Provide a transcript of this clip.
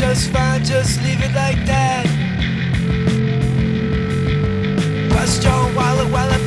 just fine, just leave it like that. Bust your wallet while I